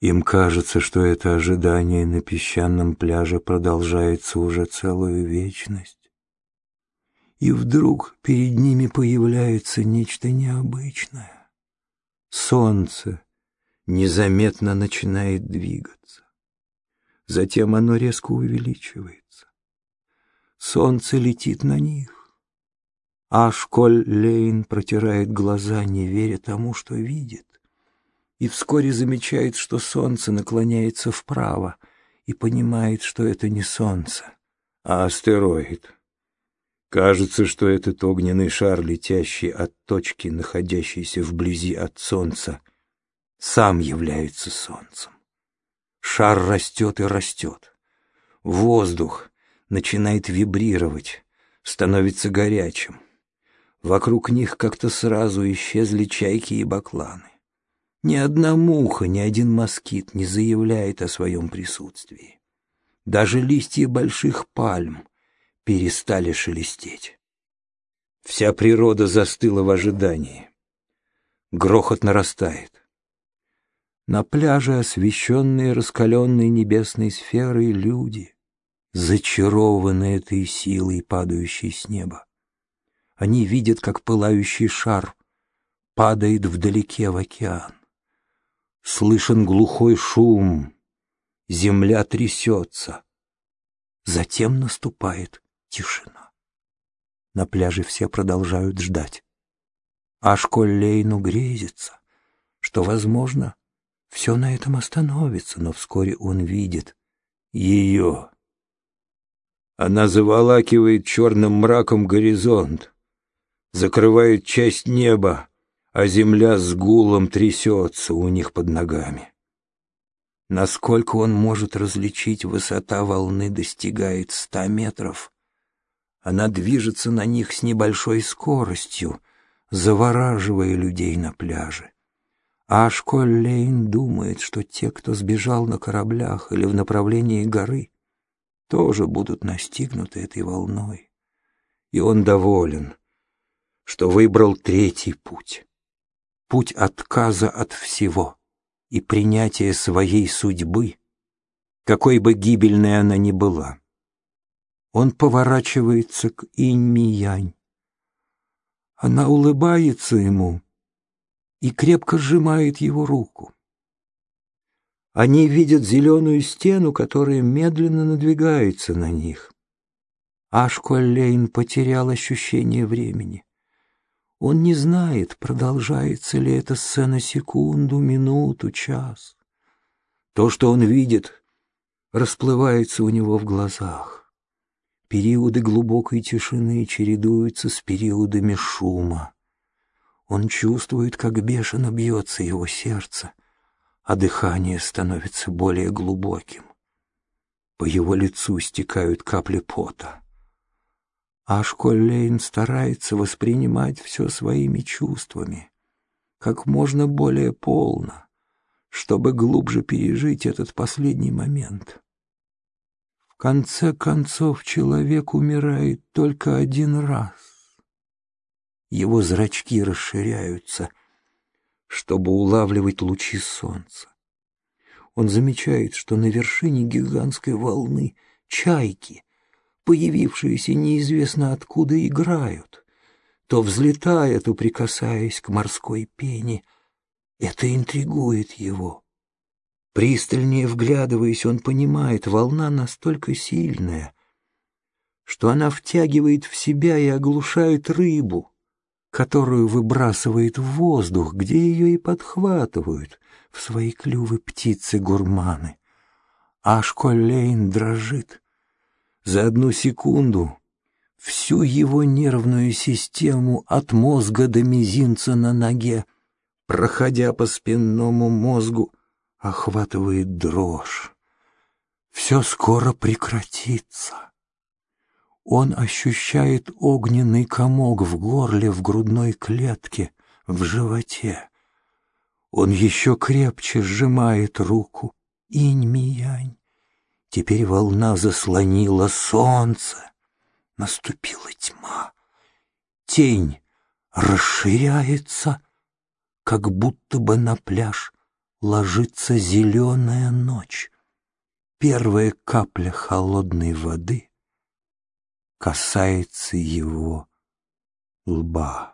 Им кажется, что это ожидание на песчаном пляже продолжается уже целую вечность. И вдруг перед ними появляется нечто необычное. Солнце незаметно начинает двигаться. Затем оно резко увеличивается. Солнце летит на них. А Школь Лейн протирает глаза, не веря тому, что видит и вскоре замечает, что солнце наклоняется вправо, и понимает, что это не солнце, а астероид. Кажется, что этот огненный шар, летящий от точки, находящейся вблизи от солнца, сам является солнцем. Шар растет и растет. Воздух начинает вибрировать, становится горячим. Вокруг них как-то сразу исчезли чайки и бакланы. Ни одна муха, ни один москит не заявляет о своем присутствии. Даже листья больших пальм перестали шелестеть. Вся природа застыла в ожидании. Грохот нарастает. На пляже, освещенные раскаленной небесной сферой, люди, зачарованы этой силой, падающей с неба. Они видят, как пылающий шар падает вдалеке в океан. Слышен глухой шум, земля трясется. Затем наступает тишина. На пляже все продолжают ждать. А Школлейну грезится, что, возможно, все на этом остановится, но вскоре он видит ее. Она заволакивает черным мраком горизонт, закрывает часть неба, а земля с гулом трясется у них под ногами. Насколько он может различить, высота волны достигает ста метров. Она движется на них с небольшой скоростью, завораживая людей на пляже. А Ашколлейн думает, что те, кто сбежал на кораблях или в направлении горы, тоже будут настигнуты этой волной. И он доволен, что выбрал третий путь путь отказа от всего и принятия своей судьбы, какой бы гибельной она ни была. Он поворачивается к Инь-Миянь. Она улыбается ему и крепко сжимает его руку. Они видят зеленую стену, которая медленно надвигается на них. Ашколлейн потерял ощущение времени. Он не знает, продолжается ли эта сцена секунду, минуту, час. То, что он видит, расплывается у него в глазах. Периоды глубокой тишины чередуются с периодами шума. Он чувствует, как бешено бьется его сердце, а дыхание становится более глубоким. По его лицу стекают капли пота. Ашколлейн старается воспринимать все своими чувствами, как можно более полно, чтобы глубже пережить этот последний момент. В конце концов, человек умирает только один раз. Его зрачки расширяются, чтобы улавливать лучи солнца. Он замечает, что на вершине гигантской волны чайки — появившиеся неизвестно откуда, играют, то взлетая, то прикасаясь к морской пене. Это интригует его. Пристальнее вглядываясь, он понимает, волна настолько сильная, что она втягивает в себя и оглушает рыбу, которую выбрасывает в воздух, где ее и подхватывают в свои клювы птицы-гурманы. А Школейн дрожит, за одну секунду всю его нервную систему от мозга до мизинца на ноге, проходя по спинному мозгу, охватывает дрожь. Все скоро прекратится. Он ощущает огненный комок в горле, в грудной клетке, в животе. Он еще крепче сжимает руку. Инь-миянь. Теперь волна заслонила солнце. Наступила тьма. Тень расширяется, как будто бы на пляж ложится зеленая ночь. Первая капля холодной воды касается его лба.